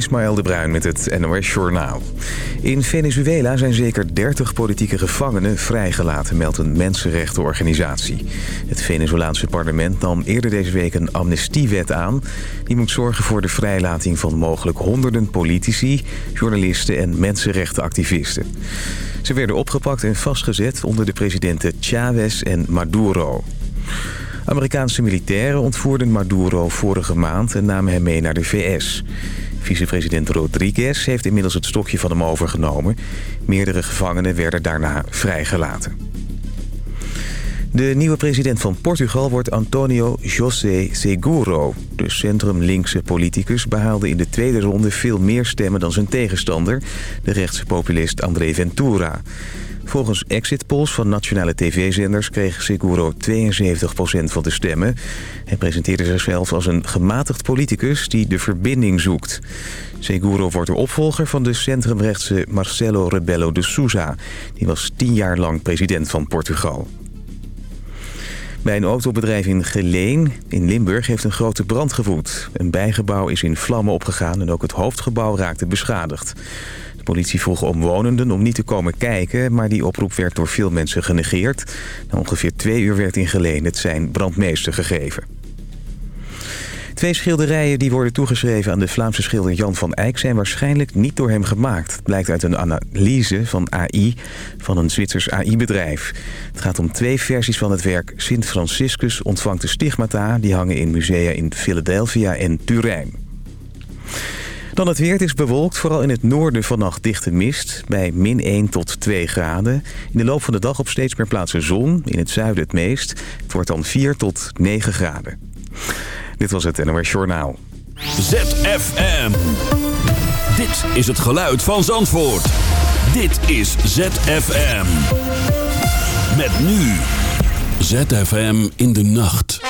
Ismaël de Bruin met het NOS Journaal. In Venezuela zijn zeker 30 politieke gevangenen vrijgelaten, meldt een mensenrechtenorganisatie. Het Venezolaanse parlement nam eerder deze week een amnestiewet aan. Die moet zorgen voor de vrijlating van mogelijk honderden politici, journalisten en mensenrechtenactivisten. Ze werden opgepakt en vastgezet onder de presidenten Chavez en Maduro. Amerikaanse militairen ontvoerden Maduro vorige maand en namen hem mee naar de VS. Vicepresident Rodriguez heeft inmiddels het stokje van hem overgenomen. Meerdere gevangenen werden daarna vrijgelaten. De nieuwe president van Portugal wordt Antonio José Seguro. De centrum-linkse politicus behaalde in de tweede ronde veel meer stemmen dan zijn tegenstander... de rechtse populist André Ventura. Volgens exit polls van nationale tv-zenders kreeg Seguro 72% van de stemmen. Hij presenteerde zichzelf als een gematigd politicus die de verbinding zoekt. Seguro wordt de opvolger van de centrumrechtse Marcelo Rebelo de Sousa. Die was tien jaar lang president van Portugal. Bij een autobedrijf in Geleen in Limburg heeft een grote brand gewoed. Een bijgebouw is in vlammen opgegaan en ook het hoofdgebouw raakte beschadigd. De politie vroeg omwonenden om niet te komen kijken... maar die oproep werd door veel mensen genegeerd. Na ongeveer twee uur werd in Geleen het zijn brandmeester gegeven. Twee schilderijen die worden toegeschreven aan de Vlaamse schilder Jan van Eyck... zijn waarschijnlijk niet door hem gemaakt. Het blijkt uit een analyse van AI van een Zwitsers AI-bedrijf. Het gaat om twee versies van het werk Sint Franciscus ontvangt de stigmata... die hangen in musea in Philadelphia en Turijn. Dan het weer. Het is bewolkt. Vooral in het noorden vannacht dichte mist. Bij min 1 tot 2 graden. In de loop van de dag op steeds meer plaatsen zon. In het zuiden het meest. Het wordt dan 4 tot 9 graden. Dit was het NOS Journaal. ZFM. Dit is het geluid van Zandvoort. Dit is ZFM. Met nu. ZFM in de nacht.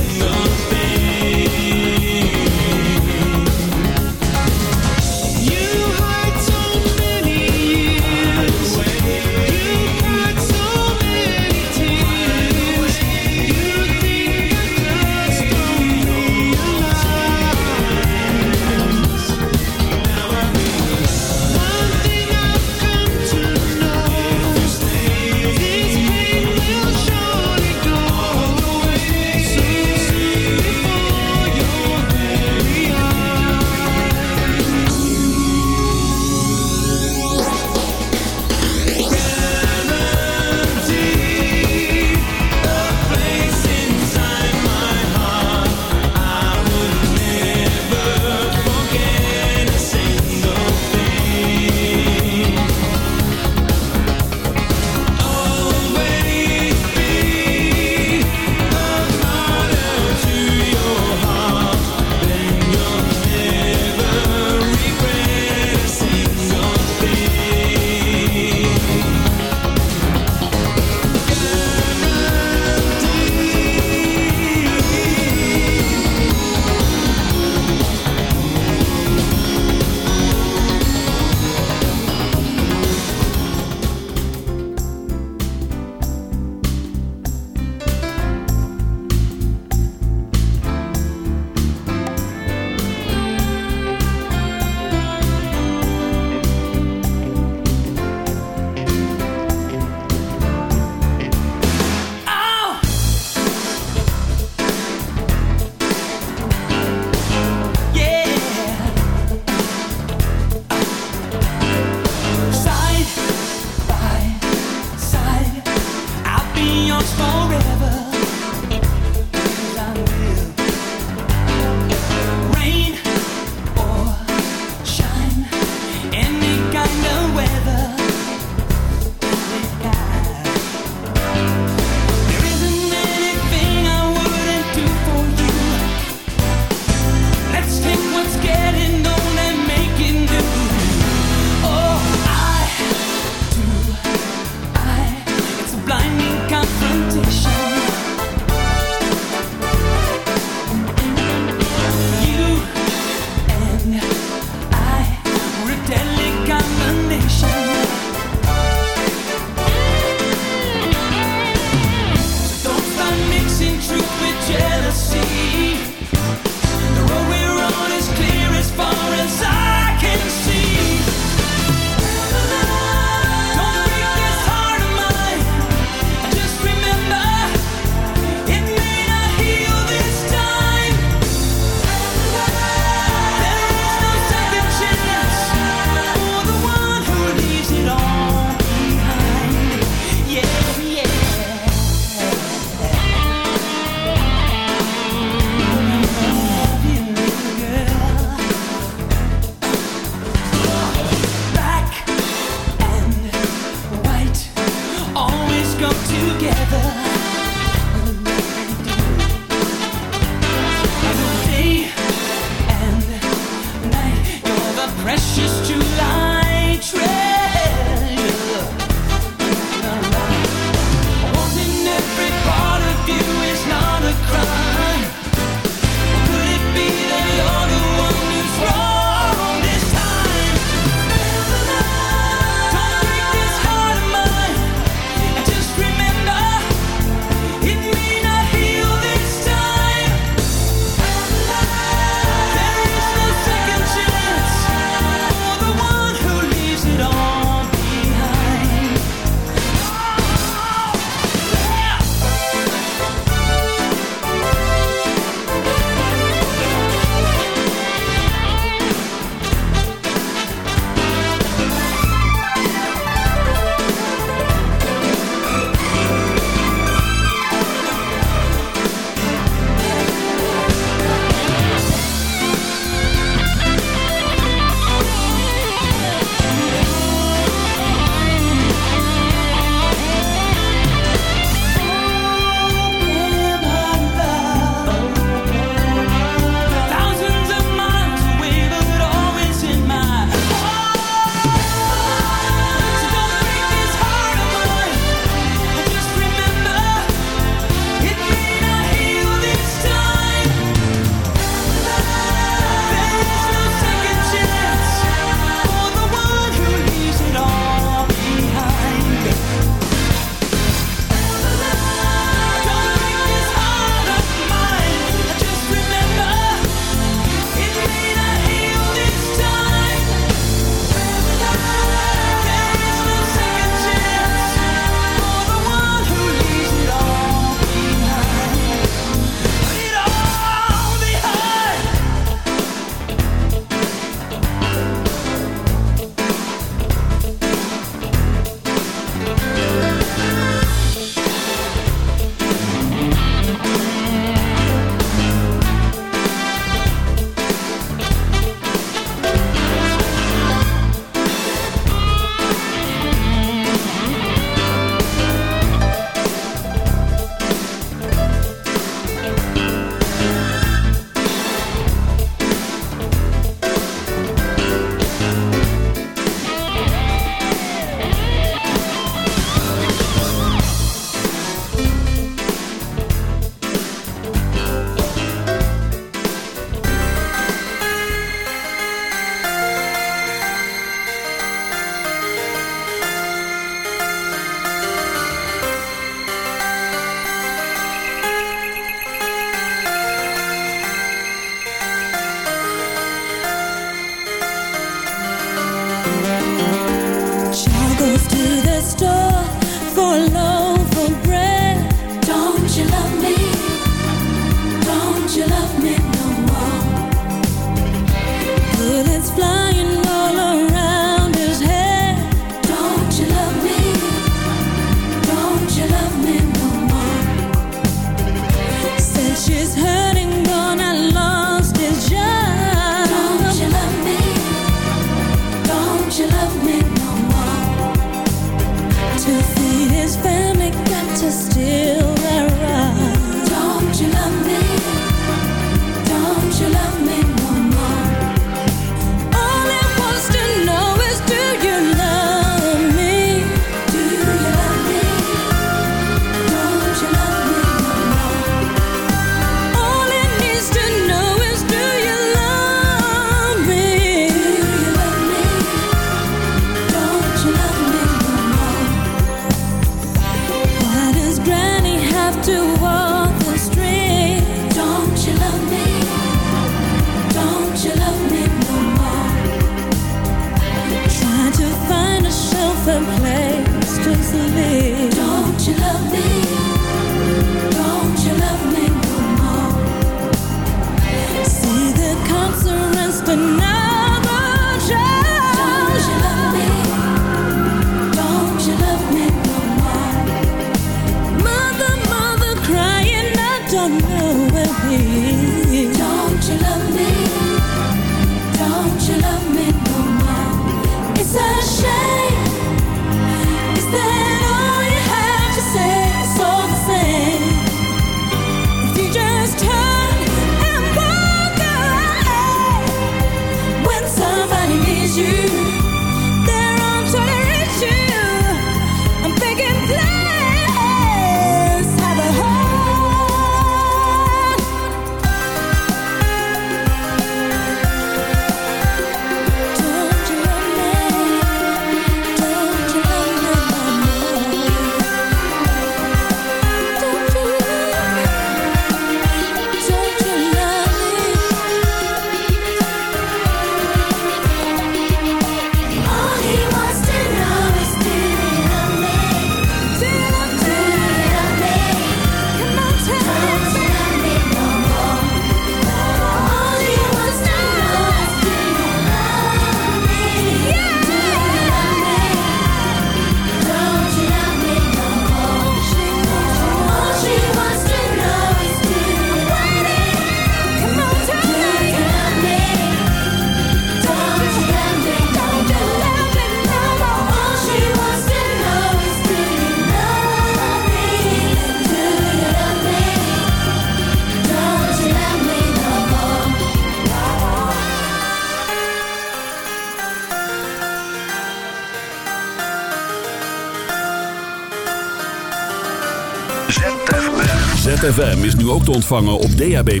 ZFM is nu ook te ontvangen op DAB+.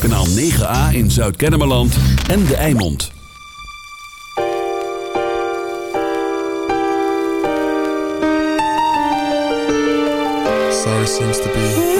Kanaal 9A in Zuid-Kennemerland en De Eimond. Sorry seems to be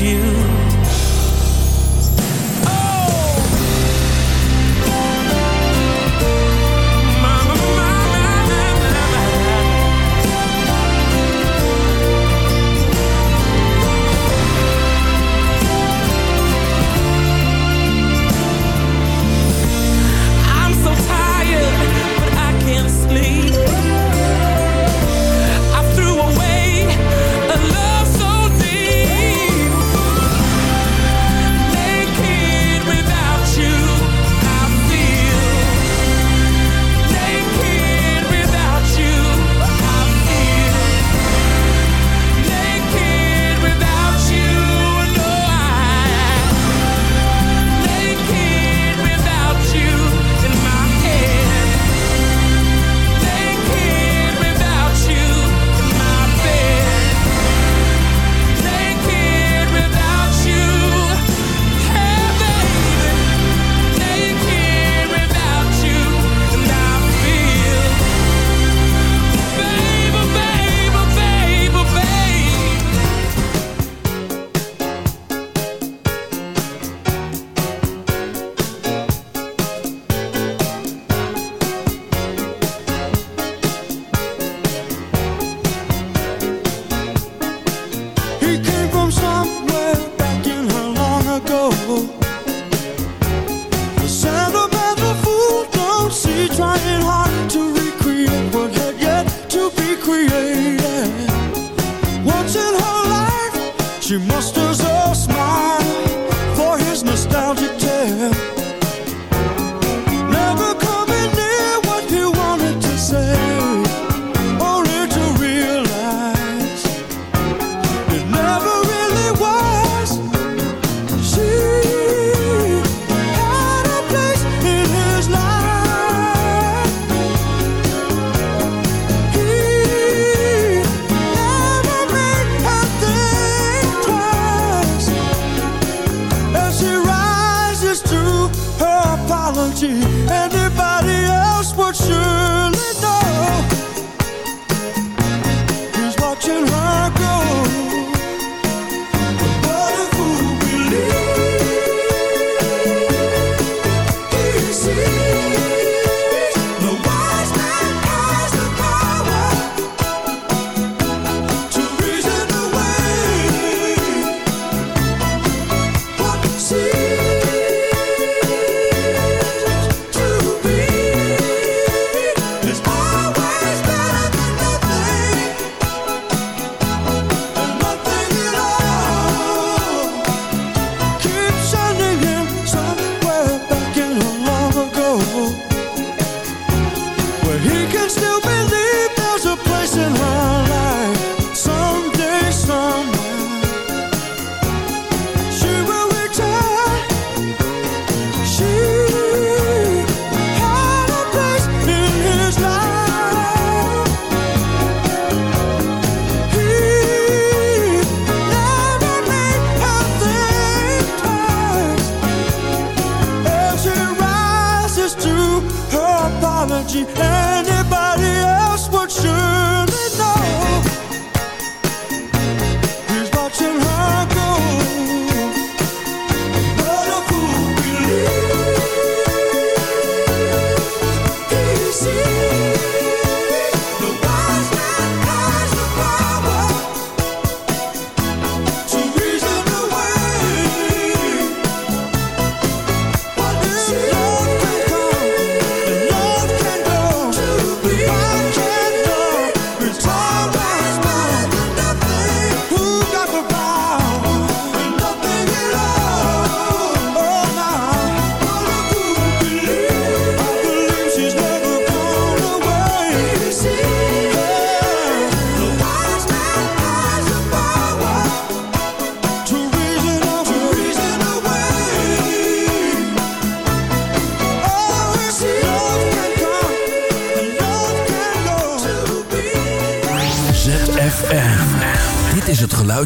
you.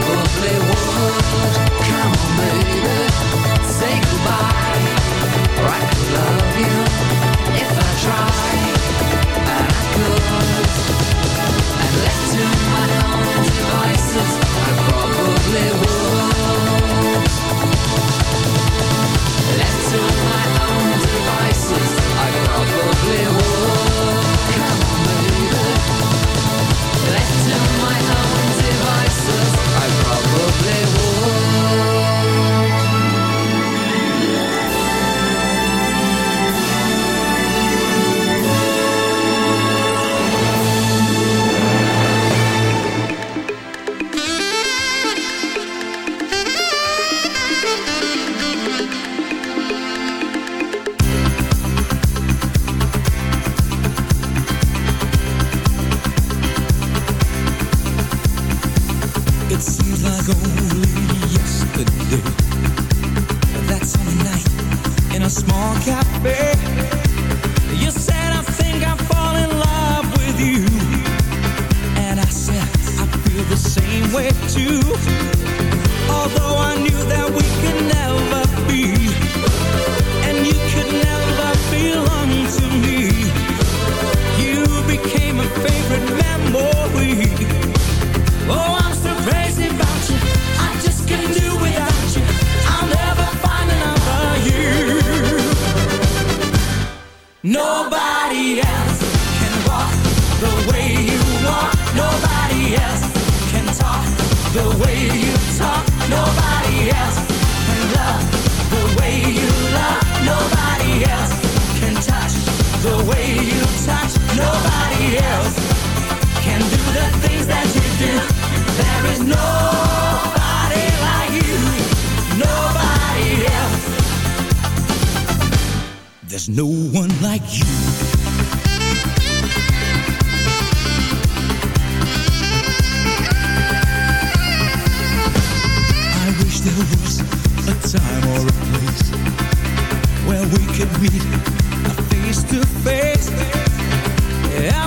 probably would. Come on, baby, say goodbye.